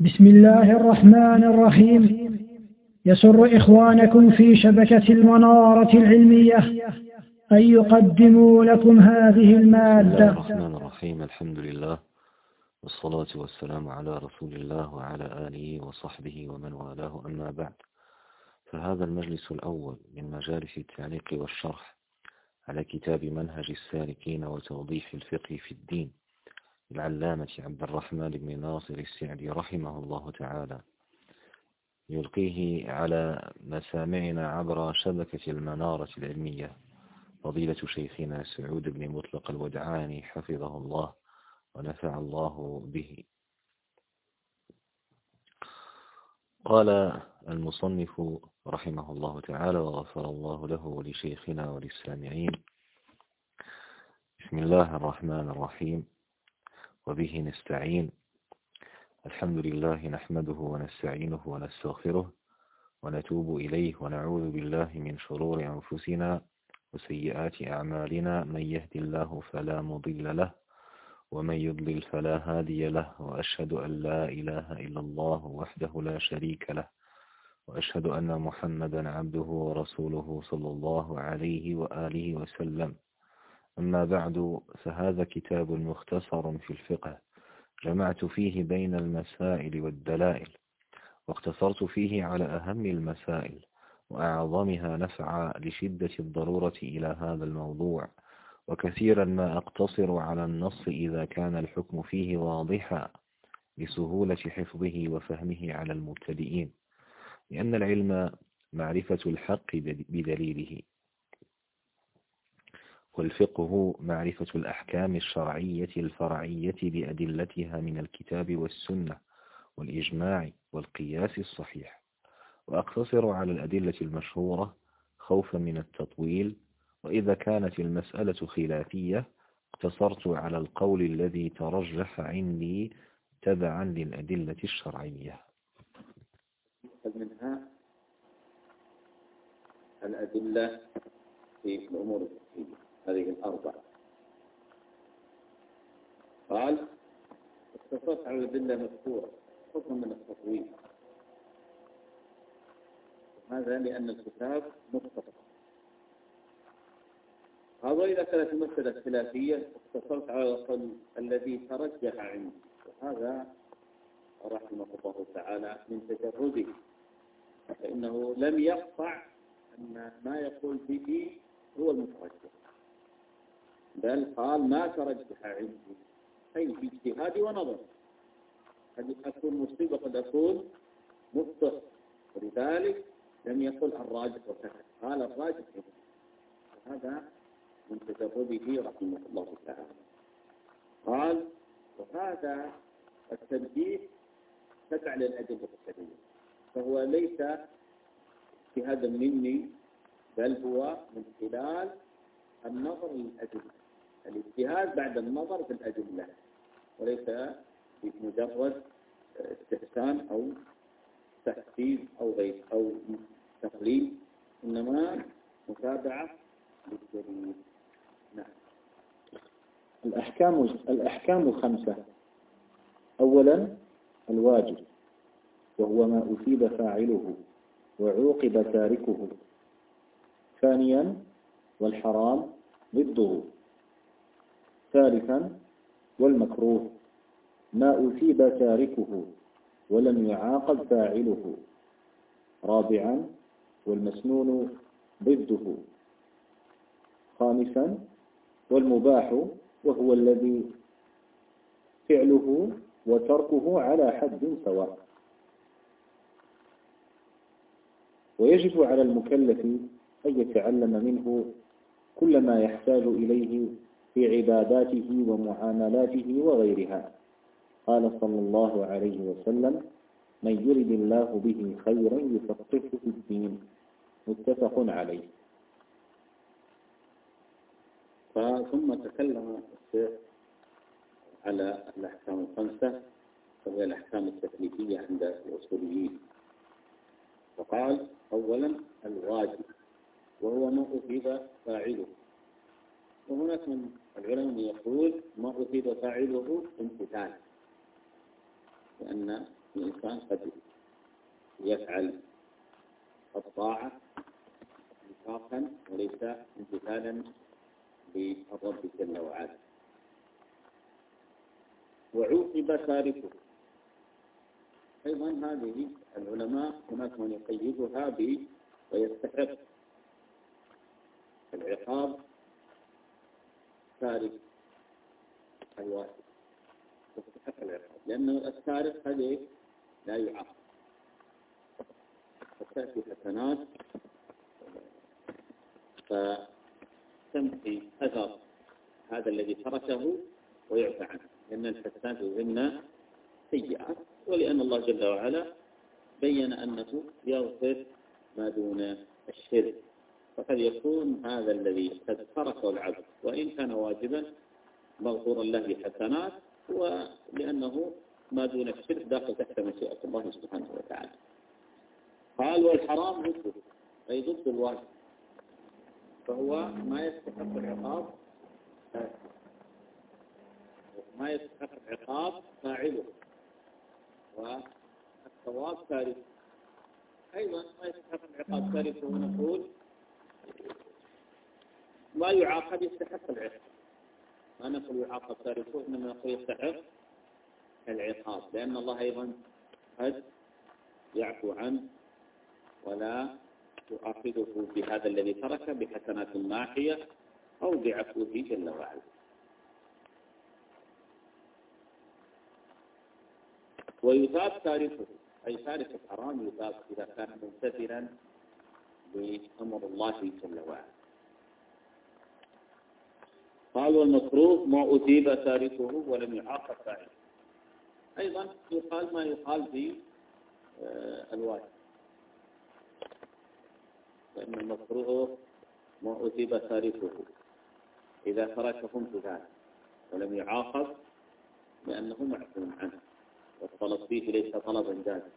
بسم الله الرحمن الرحيم. يسر إخوانكم في شبكة المنارة العلمية أن يقدموا لكم هذه المادة. الرحمن الرحيم. الحمد لله والصلاة والسلام على رسول الله وعلى آله وصحبه ومن والاه. أما بعد فهذا المجلس الأول من مجالس التعليق والشرح على كتاب منهج السالكين وتوضيح الفقه في الدين. العلامة عبد الرحمن بن ناصر السعدي رحمه الله تعالى. يلقيه على مسامعنا عبر شبكة المنارة العلمية فضيلة شيخنا سعود بن مطلق الودعاني حفظه الله ونفع الله به. قال المصنف رحمه الله تعالى وغفر الله له ولشيخنا وللسامعين بسم الله الرحمن الرحيم. وبه نستعين. الحمد لله نحمده ونستعينه ونستغفره ونتوب إليه ونعوذ بالله من شرور أنفسنا وسيئات أعمالنا. من يهد الله فلا مضل له ومن يضلل فلا هادي له. وأشهد أن لا إله إلا الله وحده لا شريك له. وأشهد أن محمدا عبده ورسوله صلى الله عليه وآله وسلم. أما بعد فهذا كتاب مختصر في الفقه جمعت فيه بين المسائل والدلائل واقتصرت فيه على أهم المسائل وأعظمها نفعا لشدة الضرورة إلى هذا الموضوع وكثيرا ما أقتصر على النص إذا كان الحكم فيه واضحا لسهولة حفظه وفهمه على المبتدئين لأن العلم معرفة الحق بدليله والفقه معرفة الأحكام الشرعية الفرعية بأدلتها من الكتاب والسنة والإجماع والقياس الصحيح. وأقتصر على الأدلة المشهورة خوفا من التطويل وإذا كانت المسألة خلافية اقتصرت على القول الذي ترجح عندي تبعا للأدلة الشرعية. منها الأدلة في الأمور الفقهية هذه الأربع قال اقتصرت على الأدلة مذكورة خوفا من التطويل. هذا لأن الكتاب مختصر. هذا إذا كانت المسألة خلافية اقتصرت على القول الذي ترجح عندي وهذا رحمه الله تعالى من تجرده. فإنه لم يقطع أن ما يقول به هو المترجح. بل قال ما ترجح عندي أي في اجتهادي ونظر. قد أكون مصيب وقد أكون مخطئ ولذلك لم يقل الراجح وكذا. قال الراجح. هذا من تجربه رحمه الله تعالى. قال وهذا التنبيه تبع للأدلة الشرعية فهو ليس اجتهادا مني بل هو من خلال النظر للأدلة الاجتهاد بعد النظر في الأدلة وليس بمجرد استحسان أو تحسيس أو غير أو تقليد إنما متابعة للدليل نعم. الأحكام الأحكام الخمسة. أولا الواجب وهو ما أثيب فاعله وعوقب تاركه. ثانيا والحرام ضده. ثالثا والمكروه. ما أثيب تاركه ولم يعاقب فاعله. رابعا والمسنون ضده. خامسا والمباح وهو الذي فعله وتركه على حد سواء. ويجب على المكلف أن يتعلم منه كل ما يحتاج إليه في عباداته ومعاملاته وغيرها. قال صلى الله عليه وسلم من يرد الله به خيرا يفقهه في الدين. متفق عليه. ثم تكلم الشيخ على الأحكام الخمسة وهي الأحكام التكليفية عند الأصوليين. وقال أولا الواجب وهو ما أفيد فاعله. وهناك من العلماء يقول ما أفيد فاعله امتثال لأن الإنسان قد يفعل الطاعة نفاقا وليس امتثالا للرب جل وعلا. وعوقب تاركه. أيضا هذه العلماء هناك من يقيدها ب ويستحق العقاب يستحق العقاب لأنه التارك هذه لا يعاقب فتأتي حسنات. فتمحي أثر هذا الذي تركه ويعفى عنه. لأن الحسنات يهمنا سيئات ولأن الله جل وعلا بين أنه يغفر ما دون الشرك. فقد يكون هذا الذي قد تركه العبد وإن كان واجبا مغفورا له بحسنات ولأنه ما دون الشرك داخل تحت مشيئة الله سبحانه وتعالى. قال والحرام ضده أي ضد الواجب فهو ما يستحق العقاب ما يستحق العقاب فاعله والثواب تاركه أيضا ما يستحق العقاب تاركه ونقول ما يعاقب يستحق العقاب. ما نقول يعاقب تاركه إنما نقول يستحق العقاب. لأن الله أيضا قد يعفو عنه ولا يؤاخذه بهذا الذي ترك بحسنات ماحية أو بعفوه جل وعلا. ويثاب تاركه أي تارك الحرام يثاب إذا كان ممتثلا بأمر الله جل وعلا. قال والمكروه ما أثيب تاركه ولم يعاقب فاعله. أيضا يقال ما يقال في آه، الواجب فإن المكروه ما أثيب تاركه. إذا تركه امتثال ولم يعاقب لأنه معفو عنه. والطلب فيه ليس طلبا جازا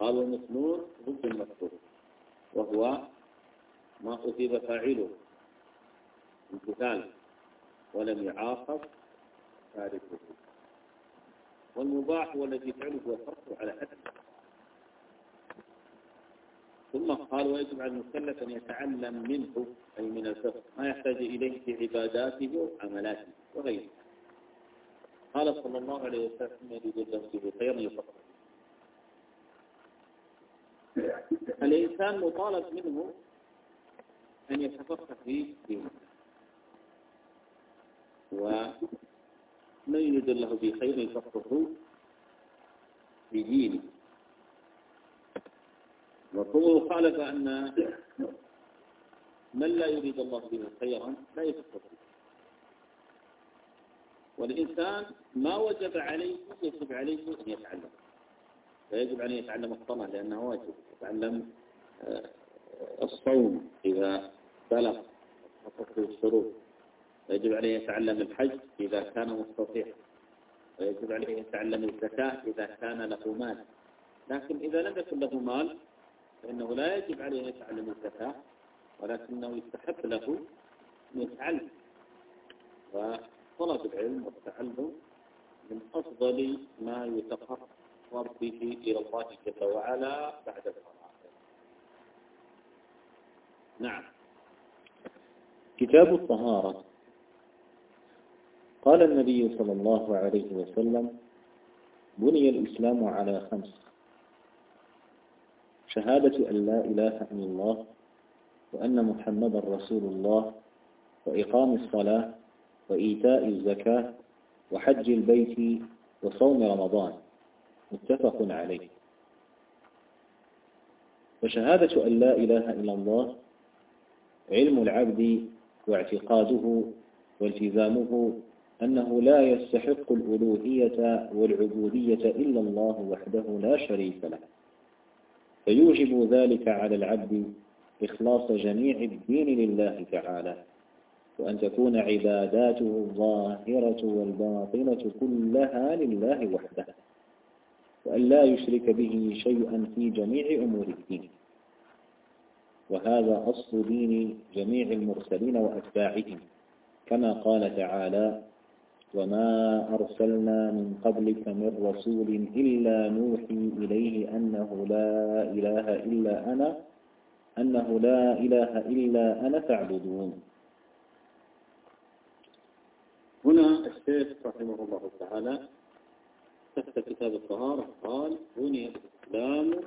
قال المسنون ضد المكروه. وهو ما أثيب فاعله. امتثال. ولم يعاقب تاركه والمباح هو الذي فعله هو على حد ثم قال ويجب على المكلف أن يتعلم منه أي من الفقه ما يحتاج إليه في عباداته وعملاته وغيره. قال صلى الله عليه وسلم يريد الله به خيرا يفقه الإنسان مطالب منه أن يتفقه في دينه. ومن يريد الله به خيرا يفقهه في دينه. مفهوم المخالفة أن من لا يريد الله به خيرا لا يفقه والإنسان ما وجب عليه يجب عليه أن يتعلم. فيجب عليه يتعلم الصلاة لأنه واجب. يتعلم الصوم إذا بلغ حققه الشروط ويجب عليه يتعلم الحج إذا كان مستطيع ويجب عليه يتعلم الزكاة إذا كان له مال. لكن إذا لم يكن له مال فإنه لا يجب عليه يتعلم الزكاة ولكنه يستحب له أن يتعلم وطلب العلم والتعلم من أفضل ما يتقرب به إلى الله جل وعلا بعد الصلاة نعم. كتاب الطهارة. قال النبي صلى الله عليه وسلم بني الإسلام على خمس. شهادة أن لا إله إلا الله وأن محمد رسول الله وإقام الصلاة وإيتاء الزكاة وحج البيت وصوم رمضان. متفق عليه. وشهادة أن لا إله إلا الله علم العبد واعتقاده والتزامه أنه لا يستحق الألوهية والعبودية إلا الله وحده لا شريك له. فيوجب ذلك على العبد إخلاص جميع الدين لله تعالى وأن تكون عباداته الظاهرة والباطنة كلها لله وحده وأن لا يشرك به شيئا في جميع أمور الدين. وهذا أصل دين جميع المرسلين وأتباعهم. كما قال تعالى وما أرسلنا من قبلك من رسول إلا نوحي إليه أنه لا إله إلا أنا أنه لا إله إلا أنا فاعبدون. هنا الشيخ رحمه الله تعالى تحت كتاب الطهارة قال بني الإسلام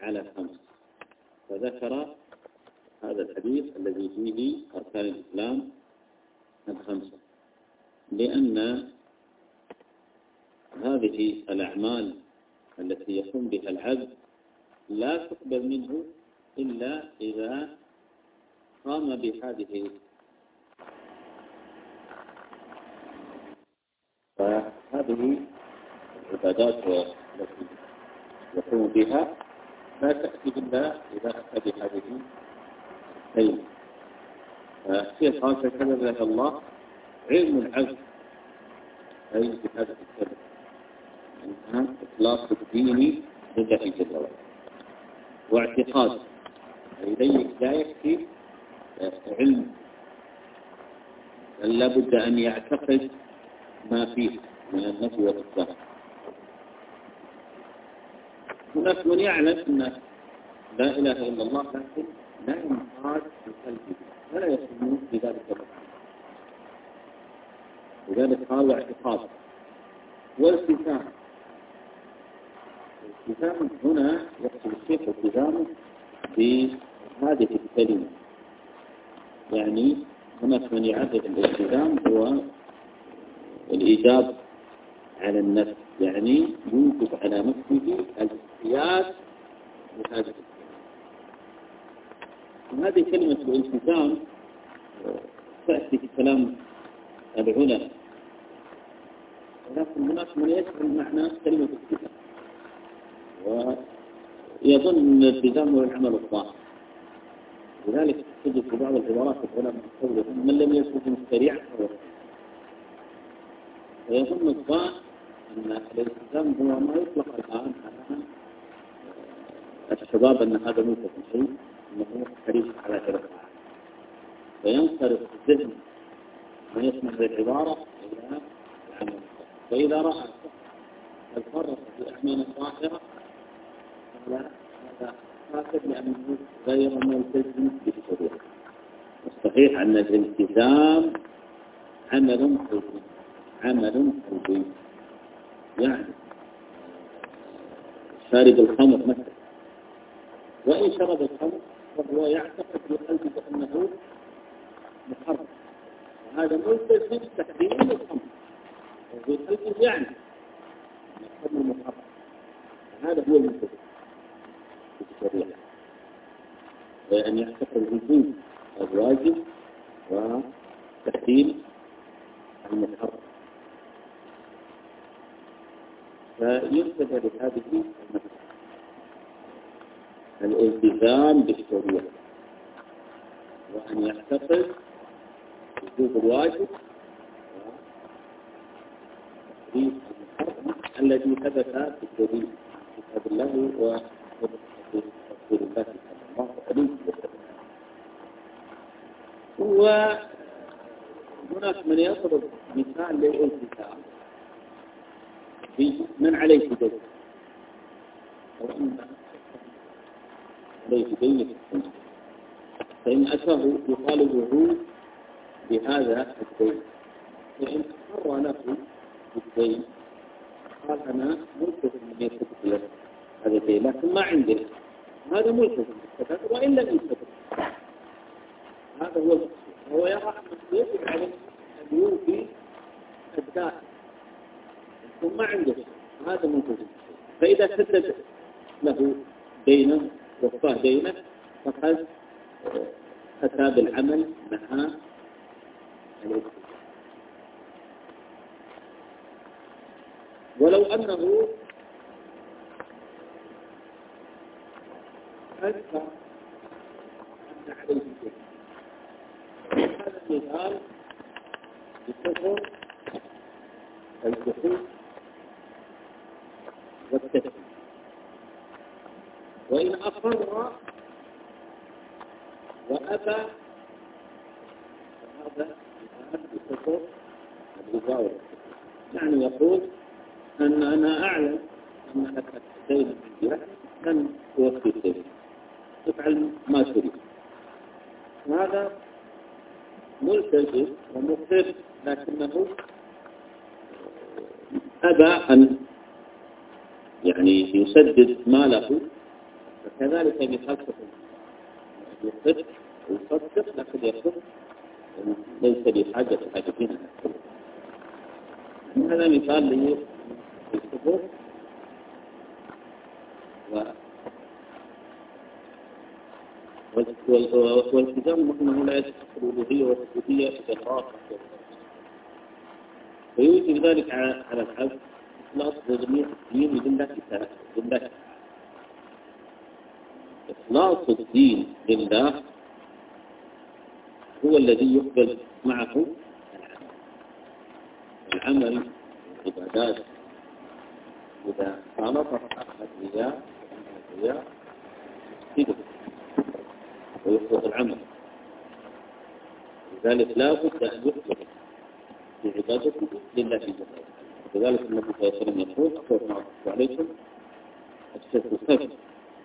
على خمس. فذكر هذا الحديث الذي فيه أركان الإسلام الخمسة لأن هذه الأعمال التي يقوم بها العبد لا تقبل منه إلا إذا قام بهذه. فهذه العبادات التي يقوم بها لا تأتي إلا إذا أتى بهذه الكلمة فالشيخ قال فكذب الله علم العبد أي بهذه الكلمة أنها إخلاص الدين لله جل وعلا. واعتقاد. أي لا يكفي علم. بل لابد أن يعتقد ما فيه من النفي والإثبات هناك من يعلم أن لا إله إلا الله لكن لا ينقاد في قلبه ولا يسمون بذلك المعنى لذلك قال اعتقاد والتزام التزام هنا يقصد الشيخ التزام بهذه الكلمة. يعني هناك من يعرف الالتزام هو الإيجاب على النفس يعني يوجب على نفسه بهذه الكلمة وهذه كلمة الالتزام؟ تأتي في كلام العلماء. ولكن هناك من يفهم معنى كلمة الالتزام. ويظن أن الالتزام هو العمل الظاهر لذلك تجد في بعض العبارات العلماء قولهم من لم يلتزم الشريعة فهو ويظن الظاهر أن الالتزام هو ما يطلق الآن على الشباب أن هذا ملتزم شيء أنه حريص على ثلاث فينصرف الذهن من يسمع بالعبارة إلى العمل. فإذا رأى الفرق في أعمال الظاهرة فهذا فاسد لأنه غير ملتزم بالشريعة الصحيح أن الالتزام عمل قلبي عمل قلبي. يعني شارب الخمر مثلا وإن شرب الخمر فهو يعتقد في قلبه أنه محرم وهذا ملتزم تحريم الخمر. وفي قلبه يعني أن الخمر محرم هذا هو الملتزم في الشريعة وأن يعتقد وجود الواجب وتحريم المحرم فينتبه لهذه المسألة الالتزام بالشريعة وأن يعتقد وجوب الواجب الذي ثبت في الدليل كتاب الله ورسول الله الله وهناك من يضرب مثال للالتزام من عليه دين أو عليه دين فإن أتاه يطالبه بهذا الدين. فإن أقر له بالدين قال أنا ملتزم من يسدد هذا الدين لكن ما عندي هذا ملتزم بالسداد وإن لم يسدد هذا هو هو يرى أنه يجب عليه أن يوفي الدائم ثم عنده. هذا ملتزم فإذا سدد له دينا وفاه دينه فقد أتى بالعمل مع ولو أنه أنت أن عليه دين هذا المثال بكفر الدخول والتكفير وإن أقر وأبى فهذا الآن يجاوب يعني يقول أن أنا أعلم أن لك دين لن توفي الدين. تفعل ما تريد. هذا ملتزم ومقر لكنه أبى أن يعني يسدد ماله فكذلك بخلفه يقر ويصدق لكن يقر ليس بحاجة حاجتنا. هذا مثال للكفر والالتزام إنه لا يتحقق الالوهيه والثبوتيه باقرار ويوجب ذلك على العبد إخلاص جميع الدين لله لله إخلاص الدين لله هو الذي يقبل معه العمل العبادات إذا خالطت الرياء الرياء يفسده ويحبط العمل. لذلك لا بد أن يخلص في عبادته لله. جل وعلا لذلك النبي صلى الله عليه وسلم يقول أخبر ما عليكم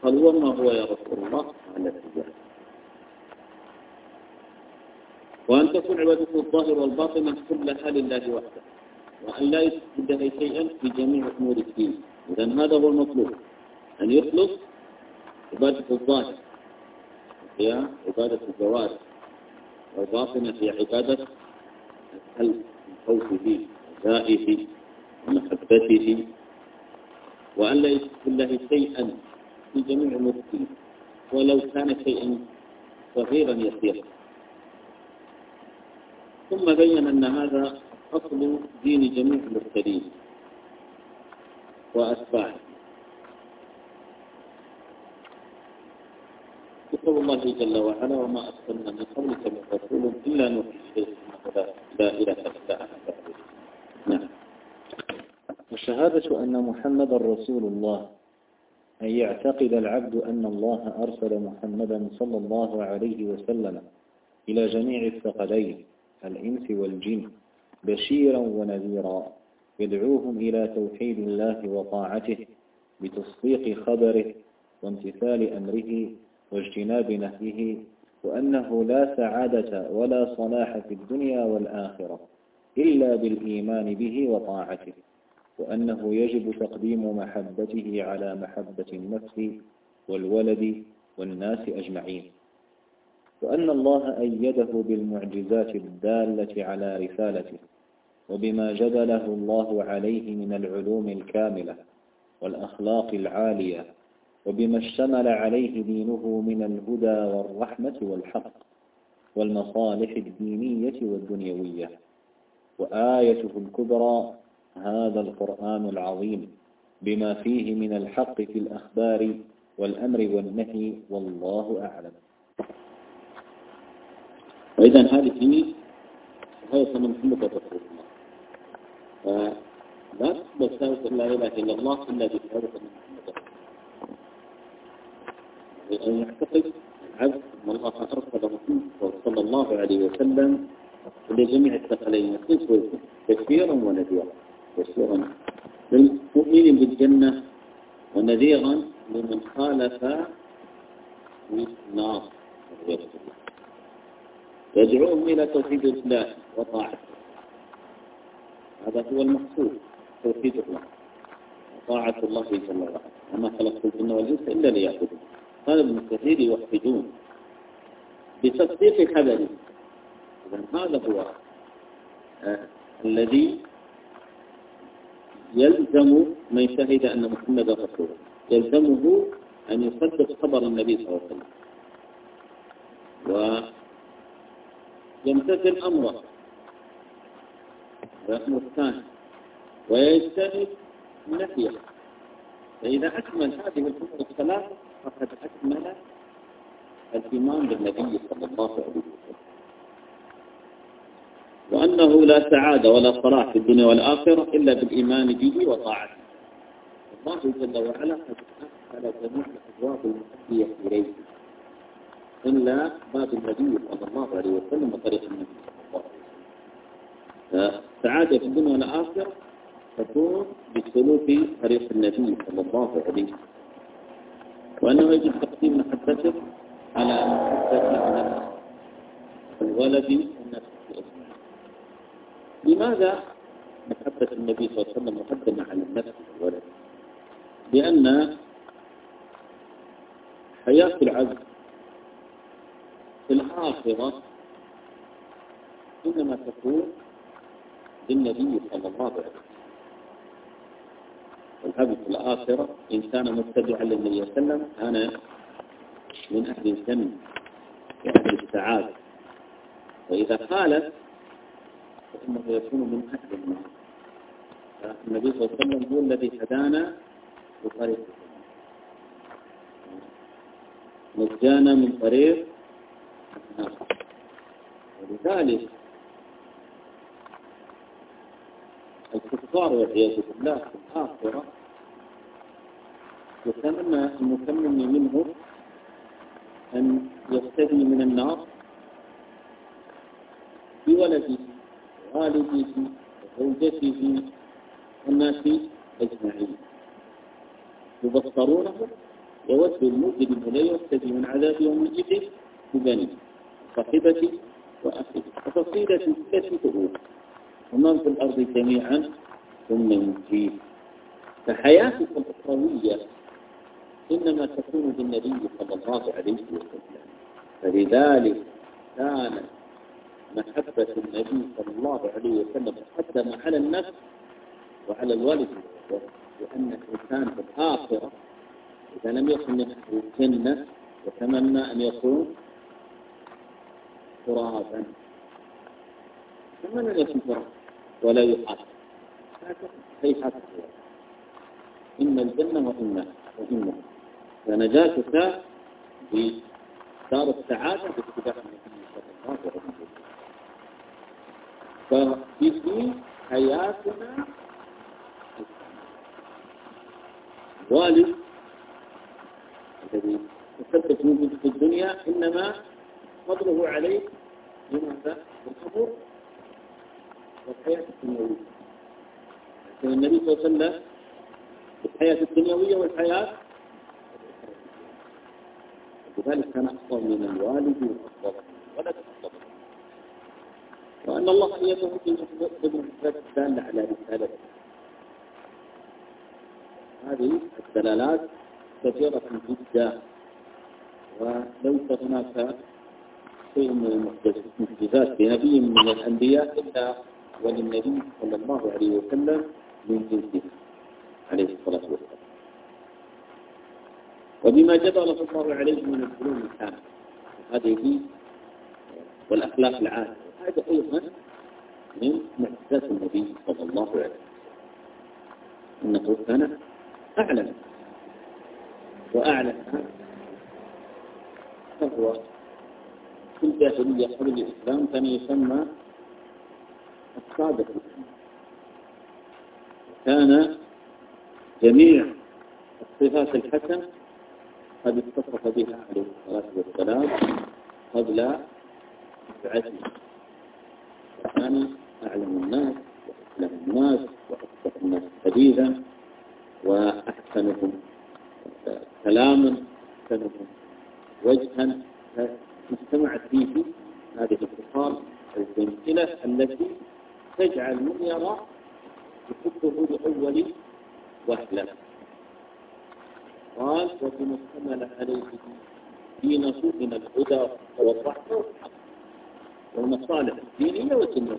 قال وما هو يا رسول الله؟ على التجارة. وأن تكون عبادته الظاهر والباطن كلها لله وحده وأن لا يشرك به شيئا في جميع أمور الدين. إذا هذا هو المطلوب أن يخلص عبادة الظاهر هي عبادة الجوارح والباطنة هي عبادة القلب الخوف به ومحبته وأن لا يشرك بالله شيئا في جميع أمور الدين ولو كان شيئا صغيرا يسيرا. ثم بين أن هذا أصل دين جميع المرسلين وأتباعه. يقول الله جل وعلا وما أرسلنا من قبلك من رسول إلا نوحي إليه لا إله إلا أنا نعم. وشهادة أن محمد رسول الله. أن يعتقد العبد أن الله أرسل محمدا صلى الله عليه وسلم إلى جميع الثقلين الإنس والجن بشيرا ونذيرا يدعوهم إلى توحيد الله وطاعته بتصديق خبره وامتثال أمره واجتناب نهيه وأنه لا سعادة ولا صلاح في الدنيا والآخرة إلا بالإيمان به وطاعته. وأنه يجب تقديم محبته على محبة النفس والولد والناس أجمعين. وأن الله أيده بالمعجزات الدالة على رسالته وبما جبله الله عليه من العلوم الكاملة والأخلاق العالية وبما اشتمل عليه دينه من الهدى والرحمة والحق والمصالح الدينية والدنيوية. وآيته الكبرى هذا القرآن العظيم بما فيه من الحق في الأخبار والأمر والنهي والله أعلم. وإذا هذه هذا من محمد رسول الله تقبل شهادة لا إله إلا الله إلا بشهادة محمد رسول أن يعتقد العبد أن الله أرسل محمد صلى الله عليه وسلم لجميع الثقلين الإنس بشيرا ونذيرا بشيرا للمؤمن بالجنة ونذيرا لمن خالف النار يدعوهم إلى توحيد الله وطاعته. هذا هو المقصود توحيد الله وطاعة الله جل وعلا. وما خلقت الجن والإنس إلا ليعبدون. هذا ابن كثير يوحدون بتصديق خبره إذا هذا هو آه الذي يلزم من شهد أن محمد رسول يلزمه أن يصدق خبر النبي صلى الله عليه وسلم. ويمتثل أمره. ويأمر الثاني. ويجتنب نفيه. فإذا أكمل هذه الأمور الثلاثة فقد أكمل الإيمان بالنبي صلى الله عليه وسلم. وأنه لا سعادة ولا صلاح في الدنيا والآخرة إلا بالإيمان به وطاعته. الله جل وعلا قد أدخل جميع الأبواب المؤدية إليه. إلا باب النبي صلى الله عليه وسلم وطريق النبي صلى الله عليه وسلم. السعادة في الدنيا والآخرة تكون بسلوك طريق النبي صلى الله عليه وسلم. وأنه يجب تقديم محبته على محبة الولد لماذا محبة النبي صلى الله عليه وسلم مقدمة على النفس والولد لأن حياة العبد في الآخرة إنما تكون للنبي صلى الله عليه وسلم. العبد في الآخرة إن كان متبعا للنبي صلى الله عليه وسلم كان من أهل الجنة وأهل السعادة. وإذا خالف فإنه يكون من أهل النار النبي صلى الله عليه وسلم هو الذي هدانا بطريق نجانا من طريق النار ولذلك الكفار والعياذ بالله في الآخرة يتمنى المتمني منه أن يفتدي من النار بولده. والده وزوجته والناس أجمعين. يبصرونه يود المجرم لا يفتدي من عذاب يوم الدين ببنيه صاحبتي وأخي. وفصيلتي التي تقول ومن في الأرض جميعا ثم ينجيه. فحياتكم الأخروية إنما تكون بالنبي صلى الله عليه وسلم. فلذلك كانت محبة النبي صلى الله عليه وسلم مقدمة على النفس وعلى الوالد لأن الإنسان في الآخرة إذا لم يكن أهل الجنة يتمنى أن يكون ترابا. يتمنى أن يكون ترابا ولا يحاسب. هيحاسب إما الجنة وإما وإما فنجاتك بدار السعادة باتباع النبي صلى الله عليه وسلم. ففي حياتنا. والد. الذي تثبت وجوده في الدنيا إنما فضله عليك لماذا؟ الأمر والحياة الدنيوية. لكن النبي صلى الله عليه وسلم الحياة الدنيوية والحياة لذلك كان أفضل من الوالد وأفضل من الولد. وأن الله أيده بالمحبة الدالة على رسالته هذه الدلالات كثيرة جدا وليس هناك شيء من المعجزات لنبي من الأنبياء إلا وللنبي صلى الله عليه وسلم من جنسه عليه الصلاة والسلام. وبما جبله الله عليه من الفنون الكاملة هذه والأخلاق العالية هذا أيضا من معجزات النبي صلى الله عليه وسلم إنه كان أعلم وأعلم فهو في الجاهلية قبل الإسلام كان يسمى الصادق. كان جميع الصفات الحسنة قد اتصف بها عليه الصلاة والسلام قبل بعثه. كان أعلم الناس وأسلم الناس وأصدق الناس حديثا وأحسنهم كلاما أحسنهم وجها. اجتمعت فيه هذه الخصال الجميلة التي تجعل من يرى يحبه لأول وهلة. قال وبما اشتمل عليه دينه من الهدى والرحمة والمصالح الدينية والدنيوية.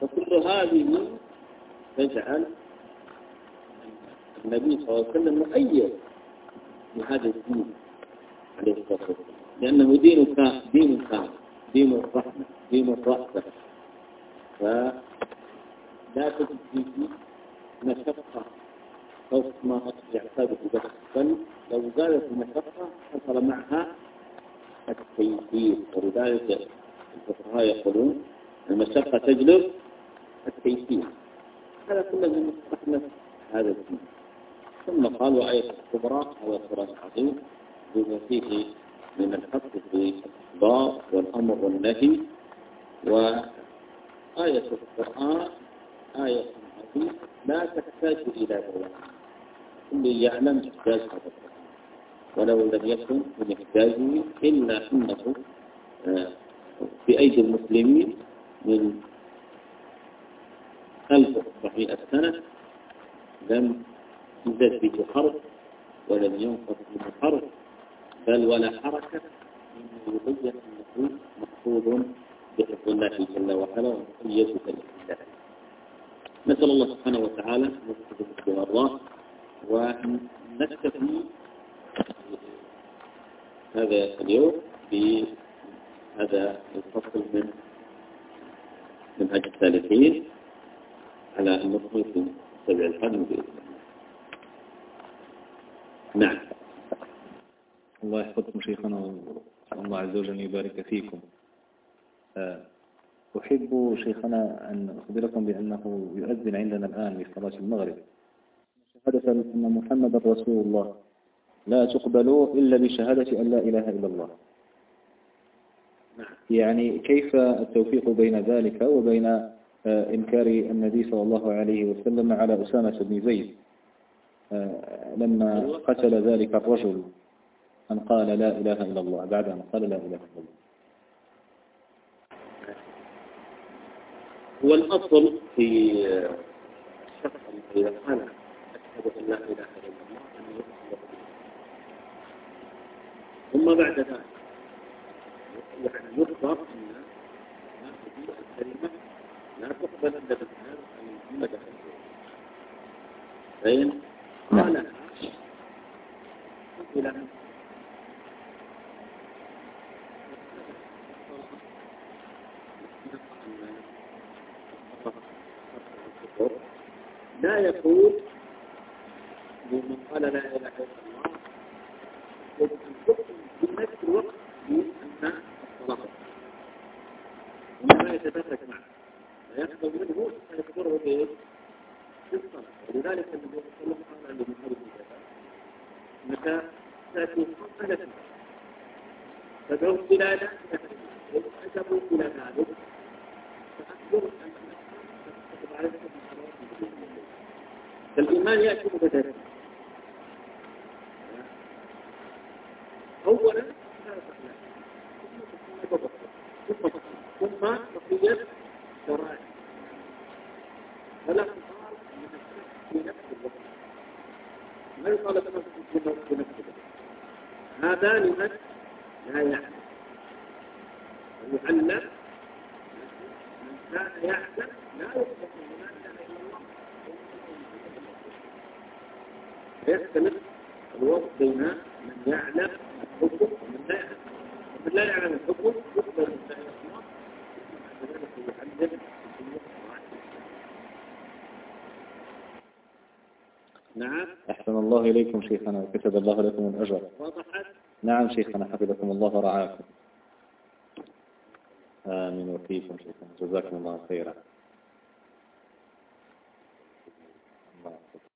فكل هذه تجعل النبي صلى الله عليه وسلم مؤيد لهذا الدين عليه الصلاة والسلام. لأنه دين كامل دين كامل دين الرحمة دين الرأفة فلا تجد مشقة فوق ما يعتاد بس بل لو زادت المشقة حصل معها التيسير. ولذلك الفقهاء يقولون المشقة تجلب التيسير. هذا كله من رحمة هذا الدين. ثم قال وآية الكبرى هو القرآن العظيم بما فيه من الحق في الإخبار والأمر والنهي وآية القرآن آية عظيمة لا تحتاج إلى بيان كل يعلم إحتاج هذا ولو لم يكن من إحتاجه إلا أنه آه، في أيدي المسلمين من 1400 سنة لم يزد به حرب ولم ينقض به حرب بل ولا حركة مما يبين أنه محفوظ بحفظ الله جل وعلا ومقيد بالله نسأل الله سبحانه وتعالى أن يوفقه الله ونكتفي هذا اليوم بهذا الفصل من منهج الثالثين على أن نكمل في سبع الحجم بإذن الله نعم. الله يحفظكم شيخنا الله عز وجل يبارك فيكم. أحب شيخنا أن أخبركم بأنه يؤذن عندنا الآن لصلاة المغرب. شهادة أن محمد رسول الله. لا تقبل إلا بشهادة أن لا إله إلا الله. يعني كيف التوفيق بين ذلك وبين آه، إنكار النبي صلى الله عليه وسلم على أسامة بن زيد؟ آه، لما قتل ذلك الرجل. أن قال لا إله إلا الله بعد أن قال لا إله إلا الله. هو الأصل في الشخص إذا قال أشهد أن لا إله إلا الله أن يؤمن ثم بعد ذلك يعني يخبر أن هذه الكلمة لا تقبل إلا بالشهادة أن محمد فإن قالها إلى أن لا لمن قال لا إله إلا الله تحكم في نفس الوقت بأن الصلاة وما يتدرج معه ويقبل منه أن يخبره بإيش؟ بالصلاة ولذلك النبي صلى الله عليه وسلم قال بن أنك تأتي خمسة فدعو بلادا فأجبوا إلى ذلك فأخبر أن تكتب عليك فالإيمان يأتي مبتدأ أولا ثم بقية شرائع. فلا تقال في نفس الوقت. ما يقال في نفس الوقت؟ هذا لمن لا يعلم. ويعلم. من كان يعلم لا يطلق من فيختلف الوقت بين من يعلم الحكم ومن لا يعلم. ومن لا يعلم الحكم يقبل من سائر الأمور كذلك يعلم نعم. أحسن الله إليكم شيخنا وكتب الله لكم الأجر. وضحت. نعم شيخنا حفظكم الله ورعاكم. آمين. وفيكم شيخنا؟ جزاكم الله خيرا.